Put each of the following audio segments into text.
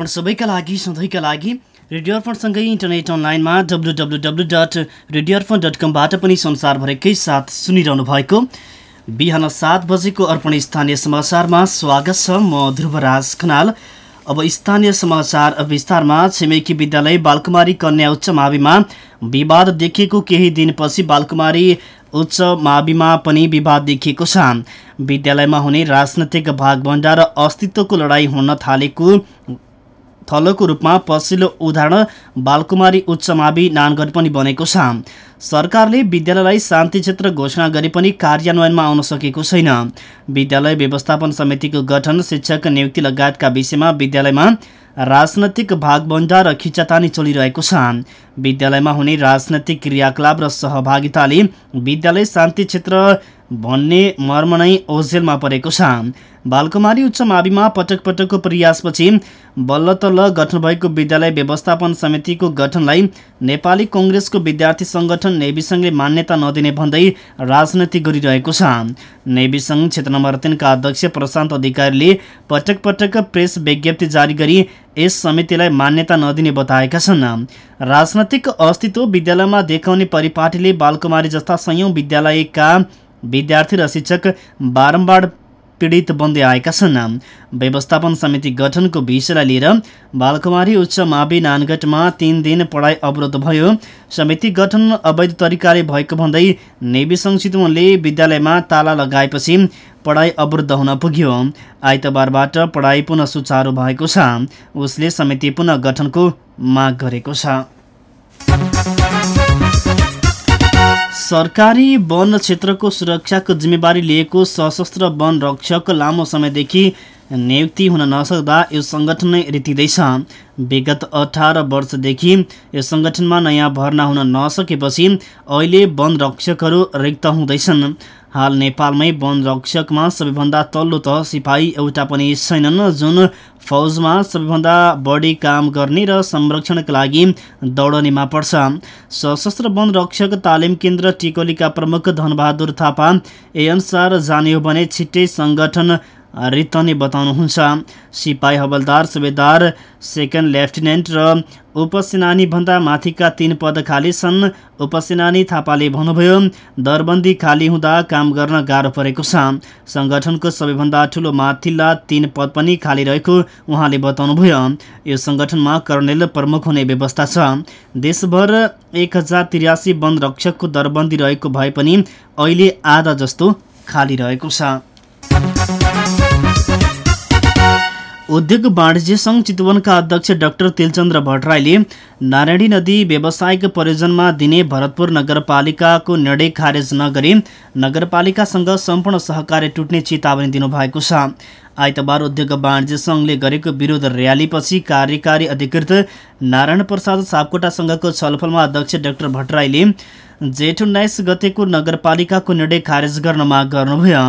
सबैका लागि सधैँका लागि रेडियो अर्पणसँगै इन्टरनेट अनलाइनमा W W W dot radio Arpan dot कमबाट पनि संसारभरिकै साथ सुनिरहनु भएको बिहान सात बजेको अर्पण स्थानीय समाचारमा स्वागत छ म ध्रुवराज खनाल। अब स्थानीय समाचार विस्तारमा छिमेकी विद्यालय बालकुमारी कन्या उच्च माविमा विवाद देखिएको केही दिनपछि बालकुमारी उच्च माविमा पनि विवाद देखिएको छ। विद्यालयमा हुने राजनैतिक भागभण्डा र अस्तित्वको लडाईँ हुन थालेको थलोको रूपमा पछिल्लो उदाहरण बालकुमारी उच्च मावि नानगढ पनि बनेको छ। सरकारले विद्यालयलाई शान्ति क्षेत्र घोषणा गरे पनि कार्यान्वयनमा आउन सकेको छैन। विद्यालय व्यवस्थापन समितिको गठन शिक्षक नियुक्ति लगायतका विषयमा विद्यालयमा राजनैतिक भागबन्डा र खिचातानी चलिरहेको छ। विद्यालयमा हुने राजनैतिक क्रियाकलाप र सहभागिताले विद्यालय शान्ति क्षेत्र भन्ने मर्म नै ओझेलमा परेको छ। बालकुमारी उच्च माविमा पटक पटकको प्रयासपछि बल्ल तल्ल गठन भएको विद्यालय व्यवस्थापन समितिको गठनलाई नेपाली कङ्ग्रेसको विद्यार्थी सङ्गठन नेविसङ्घले मान्यता नदिने भन्दै राजनीति गरिरहेको छ। नेविसङ्घ क्षेत्र नम्बर तिनका अध्यक्ष प्रशान्त अधिकारीले पटक पटक प्रेस विज्ञप्ति जारी गरी यस समितिलाई मान्यता नदिने बताएका छन्। राजनैतिक अस्तित्व विद्यालयमा देखाउने परिपाटीले बालकुमारी जस्ता संयौँ विद्यालयका विद्यार्थी र शिक्षक बारम्बार पीडित बन्दै आएका छन्। व्यवस्थापन समिति गठनको विषयलाई लिएर बालकुमारी उच्च मावि नानगढमा तिन दिन पढाइ अवरोध भयो। समिति गठन अवैध तरिकाले भएको भन्दै नेविसङ्घ चितवनले विद्यालयमा ताला लगाएपछि पढाइ अवरुद्ध हुन पुग्यो। आइतबारबाट पढाइ पुनः सुचारू भएको छ। उसले समिति पुनः गठनको माग गरेको छ। सरकारी वन क्षेत्रको सुरक्षाको जिम्मेवारी लिएको सशस्त्र वन रक्षक लामो समयदेखि नियुक्ति हुन नसक्दा यो सङ्गठन नै रितिँदैछ। विगत अठार वर्षदेखि यो सङ्गठनमा नयाँ भर्ना हुन नसकेपछि अहिले वन रक्षकहरू रिक्त हुँदैछन्। हाल नेपालमै वन रक्षकमा सबैभन्दा तल्लो तह सिपाही एउटा पनि छैनन् जुन फौजमा सबैभन्दा बढी काम गर्ने र संरक्षणका लागि दौडनेमा पर्छ। सशस्त्र वन रक्षक तालिम केन्द्र टिकोलीका प्रमुख धनबहादुर थापा ए अनुसार जाने हो भने छिट्टै सङ्गठन रितने बताउनुहुन्छ। सिपाही हवलदार सुबेदार सेकेन्ड लेफ्टिनेन्ट र उपसेनानीभन्दा माथिका तीन पद खाली छन्। उपसेनानी थापाले भन्नुभयो दरबन्दी खाली हुँदा काम गर्न गाह्रो परेको छ। सङ्गठनको सबैभन्दा ठुलो माथिल्ला तीन पद पनि खाली रहेको उहाँले बताउनुभयो। यो सङ्गठनमा कर्णेल प्रमुख हुने व्यवस्था छ। देशभर एक हजार तिरासी वन रक्षकको दरबन्दी रहेको भए पनि अहिले आधा जस्तो खाली रहेको छ। उद्योग वाणिज्य सङ्घ चितवनका अध्यक्ष डाक्टर तिलचन्द्र भट्टराईले नारायणी नदी व्यावसायिक प्रयोजनमा दिने भरतपुर नगरपालिकाको निर्णय खारेज नगरी नगरपालिकासँग सम्पूर्ण सहकार्य टुट्ने चेतावनी दिनुभएको छ। आइतबार उद्योग वाणिज्य सङ्घले गरेको विरोध र्यालीपछि कार्यकारी अधिकृत नारायण प्रसाद सापकोटासँगको छलफलमा अध्यक्ष डाक्टर भट्टराईले जेठ उन्नाइस गतेको नगरपालिकाको निर्णय खारेज गर्न माग गर्नुभयो।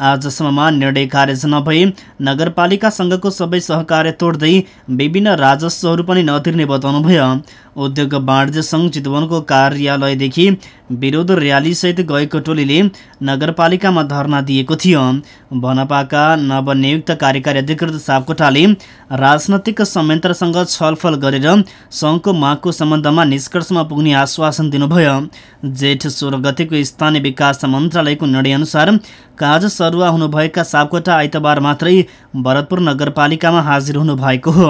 आजसम्ममा निर्णय खारेज नभई नगरपालिकासँगको सबै सहकार्य तोड्दै विभिन्न राजस्वहरू पनि नतिर्ने बताउनुभयो। उद्योग वाणिज्य सङ्घ चितवनको कार्यालयदेखि विरोध र्यालीसहित गएको टोलीले नगरपालिकामा धरना दिएको थियो। बनपाका नवनियुक्त कार्यकारी अधिकृत सापकोटाले राजनैतिक संयन्त्रसँग छलफल गरेर सङ्घको मागको सम्बन्धमा निष्कर्षमा पुग्ने आश्वासन दिनुभयो। जेठ सोह्र गतेको स्थानीय विकास मन्त्रालयको निर्णयअनुसार काज सरुवा हुनुभएका सापकोटा आइतबार मात्रै भरतपुर नगरपालिकामा हाजिर हुनुभएको हो।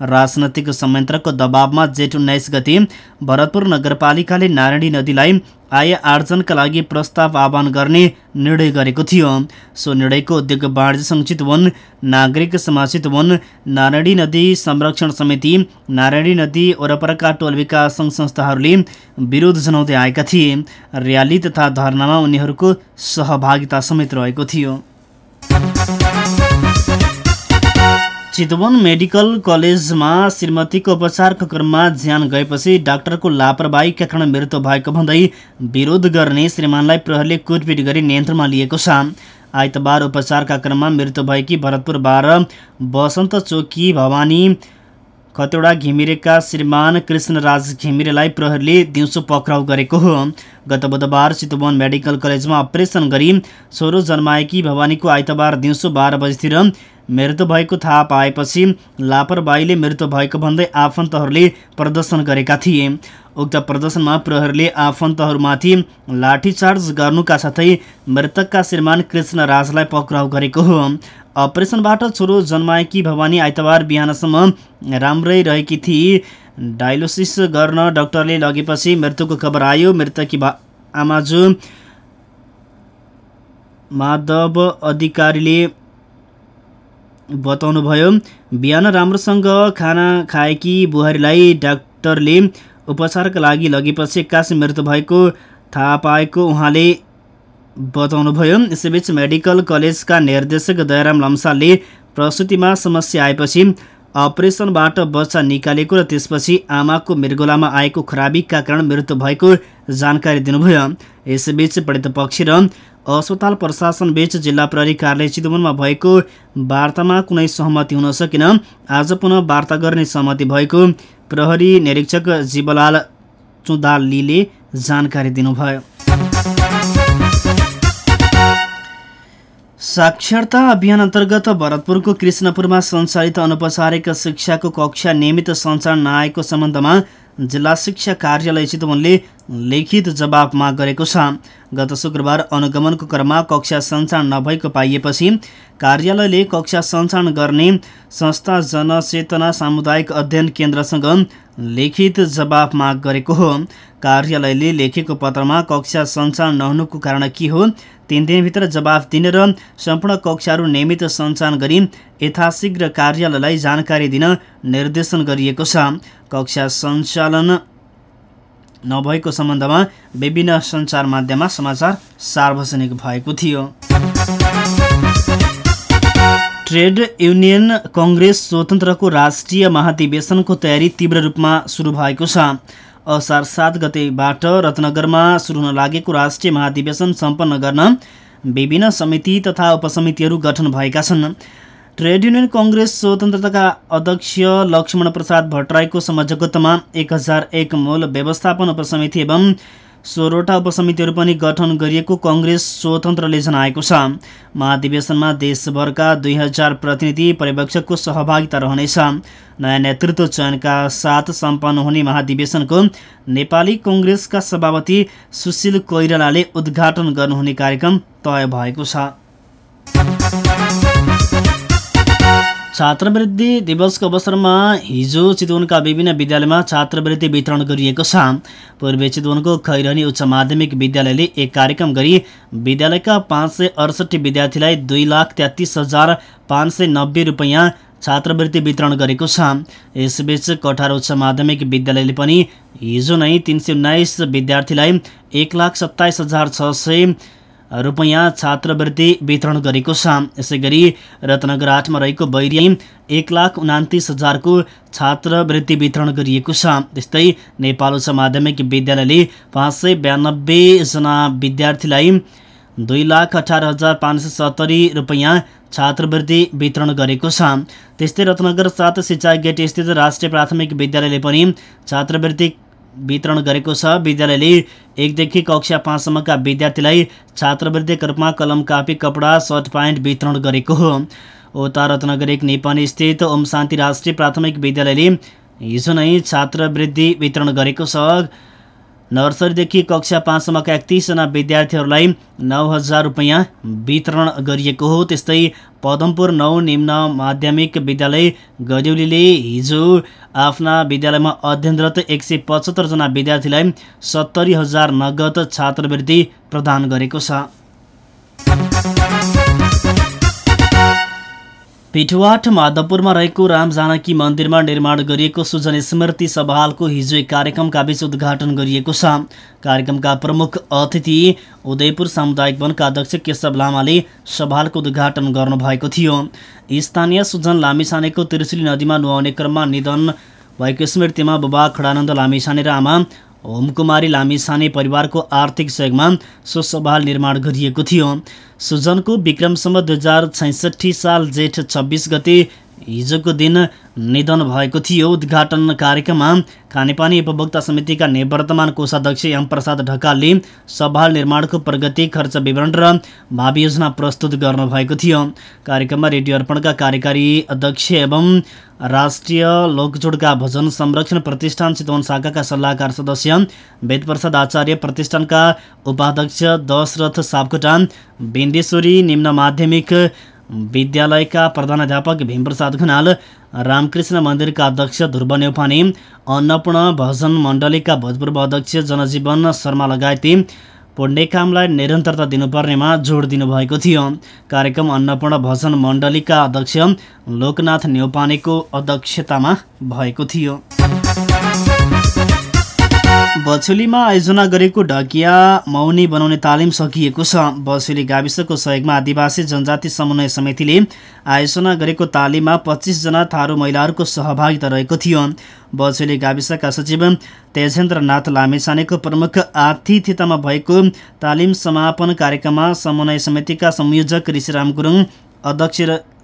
राजनैतिक संयन्त्रको दबावमा जेठ उन्नाइस गति भरतपुर नगरपालिकाले नारायणी नदीलाई आय आर्जनका लागि प्रस्ताव आह्वान गर्ने निर्णय गरेको थियो। सो निर्णयको उद्योग वाणिज्य सङ्चित वन नागरिक समाजित वन नारायणी नदी संरक्षण समिति नारायणी नदी वरपरका टोल विकास सङ्घ संस्थाहरूले विरोध जनाउँदै आएका थिए। र्याली तथा धरनामा उनीहरूको सहभागिता समेत रहेको थियो। चितवन मेडिकल कलेजमा श्रीमतीको उपचारको क्रममा ज्यान गएपछि डाक्टरको लापरवाहीका कारण मृत्यु भएको भन्दै विरोध गर्ने श्रीमानलाई प्रहरीले कुटपिट गरी नियन्त्रणमा लिएको छ। आइतबार उपचारका क्रममा मृत्यु भएकी भरतपुर बाह्र बसन्त चोकी भवानी खतौडा घिमिरेका श्रीमान कृष्णराज घिमिरेलाई प्रहरीले दिउँसो पक्राउ गरेको हो। गत बुधबार चितवन मेडिकल कलेजमा अपरेसन गरी छोरो जन्माएकी भवानीको आइतबार दिउँसो बाह्र बजीतिर मृत्यु भएको थाहा पाएपछि लापरवाहीले मृत्यु भएको भन्दै आफन्तहरूले प्रदर्शन गरेका थिए। उक्त प्रदर्शनमा प्रहरीले आफन्तहरूमाथि लाठीचार्ज गर्नुका साथै मृतकका श्रीमान कृष्ण राजलाई पक्राउ गरेको हो। अपरेसनबाट छोरो जन्माएकी भवानी आइतबार बिहानसम्म राम्रै रहेकी थिए डायलोसिस गर्न डाक्टरले लगेपछि मृत्युको खबर आयो। मृतकी आमाजु माधव अधिकारीले बताउनुभयो बिहान राम्रोसँग खाना खाएकी बुहारीलाई डाक्टरले उपचारका लागि लगेपछि एक्कासी मृत्यु भएको थाहा पाएको उहाँले बताउनुभयो यसैबीच मेडिकल कलेजका निर्देशक दयाराम लम्सालले प्रसुतिमा समस्या आएपछि अपरेसनबाट बच्चा निकालेको र त्यसपछि आमाको मृगोलामा आएको खराबीका कारण मृत्यु भएको जानकारी दिनुभयो। यसैबीच पीडित पक्ष र अस्पताल प्रशासन बीच जिल्ला प्रहरी कार्यालय चितवनमा भएको वार्तामा कुनै सहमति हुन सकेन। आज पुनः वार्ता गर्ने सहमति भएको प्रहरी निरीक्षक जीवलाल चुदालीले जानकारी दिनुभयो। साक्षरता अभियान अन्तर्गत भरतपुरको कृष्णपुरमा सञ्चालित अनौपचारिक शिक्षाको कक्षा नियमित सञ्चालन नआएको सम्बन्धमा जिल्ला शिक्षा कार्यालय चितवनले लिखित जवाब माग गरेको छ। गत शुक्रबार अनुगमनको क्रममा कक्षा सञ्चालन नभएको पाइएपछि कार्यालयले कक्षा सञ्चालन गर्ने संस्था जनचेतना सामुदायिक अध्ययन केन्द्रसँग लिखित जवाब माग गरेको हो। कार्यालयले लेखेको पत्रमा कक्षा सञ्चालन नहुनुको कारण के हो? तिन दिनभित्र जवाफ दिने र सम्पूर्ण कक्षाहरू नियमित सञ्चालन गरी यथाशीघ्र कार्यालयलाई जानकारी दिन निर्देशन गरिएको छ। कक्षा सञ्चालन नभएको सम्बन्धमा विभिन्न सञ्चार माध्यममा समाचार सार्वजनिक भएको थियो। ट्रेड युनियन कङ्ग्रेस स्वतन्त्रको राष्ट्रिय महाधिवेशनको तयारी तीव्र रूपमा सुरु भएको छ। असार सात गतेबाट रत्नगरमा सुरु हुन लागेको राष्ट्रिय महाधिवेशन सम्पन्न गर्न विभिन्न समिति तथा उपसमितिहरू गठन भएका छन्। ट्रेड युनियन कङ्ग्रेस स्वतन्त्रताका अध्यक्ष लक्ष्मण प्रसाद भट्टराईको संयोजकत्वमा एक हजार एक मूल व्यवस्थापन उपसमिति एवं सोह्रवटा उपसमितिहरू पनि गठन गरिएको कङ्ग्रेस स्वतन्त्रले जनाएको छ। महाधिवेशनमा देशभरका दुई हजार प्रतिनिधि पर्यवेक्षकको सहभागिता रहनेछ। नयाँ नेतृत्व चयनका साथ सम्पन्न हुने महाधिवेशनको नेपाली कङ्ग्रेसका सभापति सुशील कोइरालाले उद्घाटन गर्नुहुने कार्यक्रम तय भएको छ। छात्रवृत्ति दिवसको अवसरमा हिजो चितवनका विभिन्न विद्यालयमा छात्रवृत्ति वितरण गरिएको छ। पूर्वी चितवनको खैरनी उच्च माध्यमिक विद्यालयले एक कार्यक्रम गरी विद्यालयका पाँच सय अडसट्ठी विद्यार्थीलाई दुई लाख तेत्तिस हजार पाँच सय नब्बे रुपियाँ छात्रवृत्ति वितरण गरेको छ। यसबीच कठार उच्च माध्यमिक विद्यालयले पनि हिजो नै तिन सय उन्नाइस विद्यार्थीलाई एक लाख सत्ताइस हजार छ सय रुपियाँ छात्रवृत्ति वितरण गरेको छ। यसै गरी रत्नगर आठमा रहेको बैरिया एक लाख उनातिस हजारको छात्रवृत्ति वितरण गरिएको छ। त्यस्तै नेपाल उच्च माध्यमिक विद्यालयले पाँच सय बयानब्बेजना विद्यार्थीलाई दुई लाख अठार हजार पाँच सय सत्तरी रुपियाँ छात्रवृत्ति वितरण गरेको छ। त्यस्तै रत्नगर सात सिँचाइ गेट स्थित राष्ट्रिय प्राथमिक विद्यालयले पनि छात्रवृत्ति वितरण गरेको छ। विद्यालयले एकदेखि कक्षा पाँचसम्मका विद्यार्थीलाई छात्रवृत्तिका रूपमा कलम कापी कपडा सर्ट प्यान्ट वितरण गरेको हो। उता रत्नगर नेपाली स्थित ओम शान्ति राष्ट्रिय प्राथमिक विद्यालयले हिजो नै छात्रवृत्ति वितरण गरेको छ। नर्सरीदेखि कक्षा पाँचसम्मका एकतिसजना विद्यार्थीहरूलाई नौ हजार रुपियाँ वितरण गरिएको हो। त्यस्तै पदमपुर नौ निम्न माध्यमिक विद्यालय गड्यौलीले हिजो आफ्ना विद्यालयमा अध्ययनरत एक सय पचहत्तरजना विद्यार्थीलाई सत्तरी हजार नगद छात्रवृत्ति प्रदान गरेको छ। पिठुवाट माधवपुरमा रहेको राम जानकी मन्दिरमा निर्माण गरिएको सुजन स्मृति सभालको हिजो एक कार्यक्रमका बीच उद्घाटन गरिएको छ। कार्यक्रमका प्रमुख अतिथि उदयपुर सामुदायिक वनका अध्यक्ष केशव लामाले सभालको उद्घाटन गर्नुभएको थियो। स्थानीय सुजन लामिछानेको त्रिशुली नदीमा नुहाउने क्रममा निधन भएको स्मृतिमा बुबा खडानन्द लामिछाने र आमा होमकुमारी लामिछाने परिवारको आर्थिक सहयोगमा सो निर्माण गरिएको थियो। सुजनको विक्रमसम्म दुई हजार छैसठी साल जेठ छब्बिस गते हिजोको दिन निधन भएको थियो। उद्घाटन कार्यक्रममा खानेपानी उपभोक्ता समितिका निवर्तमान कोषाध्यक्ष प्रसाद ढकालले सभाल निर्माणको प्रगति खर्च विवरण र भावी योजना प्रस्तुत गर्नुभएको थियो। कार्यक्रममा रेडियो अर्पणका कार्यकारी अध्यक्ष एवं राष्ट्रिय लोकजोडका भजन संरक्षण प्रतिष्ठान चितवन शाखाका सल्लाहकार सदस्य वेदप्रसाद आचार्य प्रतिष्ठानका उपाध्यक्ष दशरथ सापकोटा बिन्देश्वरी निम्न माध्यमिक विद्यालयका प्रधानाध्यापक भीमप्रसाद खनाल रामकृष्ण मन्दिरका अध्यक्ष ध्रुव नेउपाने अन्नपूर्ण भजन मण्डलीका भूतपूर्व अध्यक्ष जनजीवन शर्मा लगायती पुण्यकामलाई निरन्तरता दिनुपर्नेमा जोड दिनुभएको थियो। कार्यक्रम अन्नपूर्ण भजन मण्डलीका अध्यक्ष लोकनाथ नेउपानेको अध्यक्षतामा भएको थियो। बछुलीमा आयोजना गरेको ढकिया मौनी बनाउने तालिम सकिएको छ। बछुली गाविसको सहयोगमा आदिवासी जनजाति समन्वय समितिले आयोजना गरेको तालिममा पच्चिसजना थारू महिलाहरूको सहभागिता रहेको थियो। बछुली गाविसका सचिव तेजेन्द्रनाथ लामेछानेको प्रमुख आतिथ्यतामा भएको तालिम समापन कार्यक्रममा समन्वय समितिका संयोजक ऋषिराम गुरुङ अध्यक्ष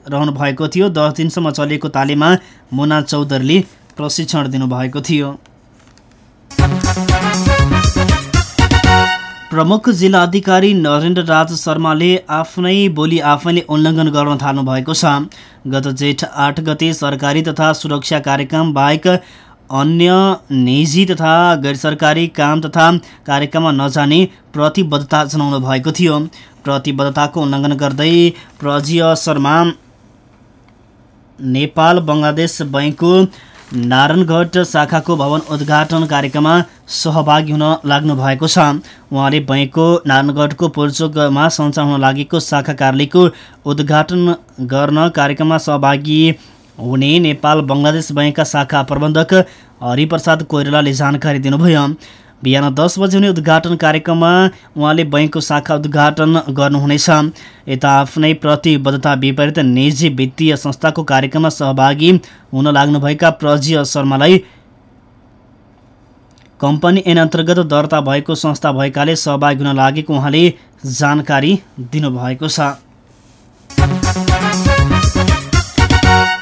रहनु भएको थियो। दस दिनसम्म चलिएको तालिममा मुना चौधरीले प्रशिक्षण दिनुभएको थियो। प्रमुख जिल्ला अधिकारी नरेन्द्र राज शर्माले आफ्नै बोली आफैले उल्लङ्घन गर्न थाल्नु भएको छ। गत जेठ आठ गते सरकारी तथा सुरक्षा कार्यक्रम बाहेक अन्य निजी तथा गैर सरकारी काम तथा कार्यक्रममा नजाने प्रतिबद्धता जनाउनु भएको थियो। प्रतिबद्धताको उल्लङ्घन गर्दै प्रजिय शर्मा नेपाल बङ्गलादेश बैङ्कको नारायणगढ शाखाको भवन उद्घाटन कार्यक्रममा सहभागी हुन लाग्नु भएको छ। उहाँले बैङ्कको नारायणगढको पोलचोकमा सञ्चालन हुन लागेको शाखा कार्यालयको उद्घाटन गर्न कार्यक्रममा सहभागी हुने नेपाल बङ्गलादेश बैङ्कका शाखा प्रबन्धक हरिप्रसाद कोइरालाले जानकारी दिनुभयो। बिहान दस बजे हुने उद्घाटन कार्यक्रममा उहाँले बैङ्कको शाखा उद्घाटन गर्नुहुनेछ। यता आफ्नै प्रतिबद्धता विपरीत निजी वित्तीय संस्थाको कार्यक्रममा सहभागी हुन लाग्नुभएका प्रजीय शर्मालाई कम्पनी ऐन अन्तर्गत दर्ता भएको संस्था भएकाले सहभागी हुन लागेको उहाँले जानकारी दिनुभएको छ।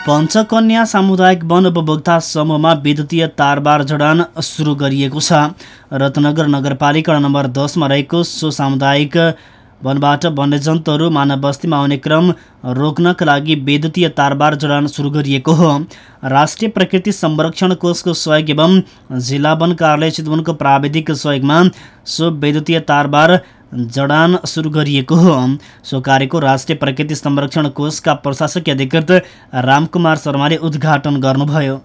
पञ्चकन्या सामुदायिक वन उपभोक्ता समूहमा विद्युतीय तारबार जडान सुरु गरिएको छ। रत्नगर नगरपालिका नम्बर दसमा रहेको सो सामुदायिक वनबाट वन्यजन्तुहरू मानव बस्तीमा आउने क्रम रोक्नका लागि विद्युतीय तारबार जडान सुरु गरिएको हो। राष्ट्रिय प्रकृति संरक्षण कोषको सहयोग एवं जिल्ला वन कार्यालय चितवनको प्राविधिक सहयोगमा सो विद्युतीय तारबार जडान सुरु गरिएको हो। सो कार्यको राष्ट्रिय प्रकृति संरक्षण कोषका प्रशासकीय अधिकृत रामकुमार शर्माले उद्घाटन गर्नुभयो।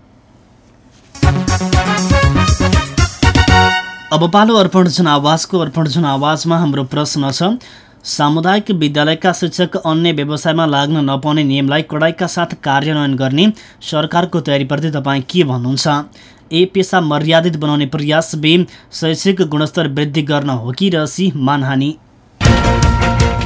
अब पालो अर्पण जनावासको अर्पण जनावासमा हाम्रो प्रश्न छ सामुदायिक विद्यालयका शिक्षक अन्य व्यवसायमा लाग्न नपाउने नियमलाई कडाइका साथ कार्यान्वयन गर्ने सरकारको तयारीप्रति तपाईँ के भन्नुहुन्छ? ए पेसा मर्यादित बनाउने प्रयास बे शैक्षिक गुणस्तर वृद्धि गर्न हो कि र सी मानहानी?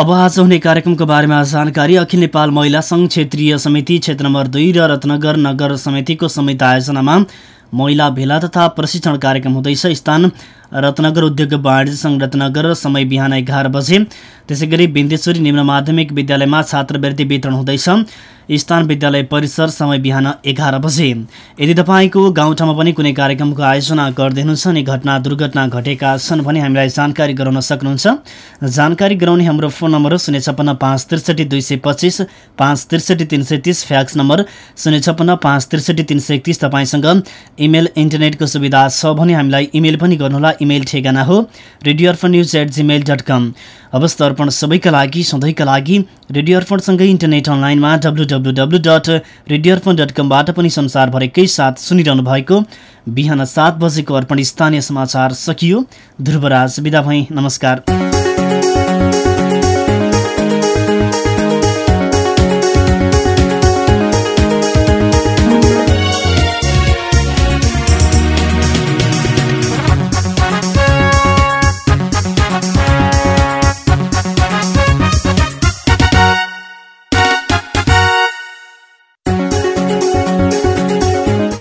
अब आज हुने कार्यक्रमको बारेमा जानकारी। अखिल नेपाल महिला सङ्घ क्षेत्रीय समिति क्षेत्र नम्बर दुई र रत्नगर नगर समितिको संयुक्त आयोजनामा महिला भेला तथा प्रशिक्षण कार्यक्रम हुँदैछ। स्थान रत्नगर उद्योग वाणिज्य सङ्घ रत्नगर समय बिहान एघार बजे। त्यसै गरी बिन्देश्वरी निम्न माध्यमिक विद्यालयमा छात्रवृत्ति वितरण हुँदैछ। स्थान विद्यालय परिसर समय बिहान एघार बजे। यदि तपाईँको गाउँठाउँमा पनि कुनै कार्यक्रमको आयोजना गर्दै हुनुहुन्छ अनि घटना दुर्घटना घटेका छन् भने हामीलाई जानकारी गराउन सक्नुहुन्छ। जानकारी गराउने हाम्रो फोन नम्बर हो शून्य छप्पन्न पाँच त्रिसठी दुई सय पच्चिस पाँच त्रिसठी तिन सय तिस फ्याक्स नम्बर शून्य छप्पन्न पाँच त्रिसठी तिन सय एकतिस तपाईँसँग इमेल इन्टरनेटको सुविधा छ भने हामीलाई इमेल पनि गर्नुहोला। इमेल ठेगाना हो radio Arpan news at Gmail dot com अवस्था अर्पण सबैका लागि सधैँका लागि रेडियो अर्पणसँगै इन्टरनेट अनलाइनमा W W W dot radio Arpan dot कमबाट पनि संसारभरिकै साथ सुनिरहनु भएको बिहान सात बजेको अर्पण स्थानीय समाचार सकियो। ध्रुवराज बिदा भई। नमस्कार।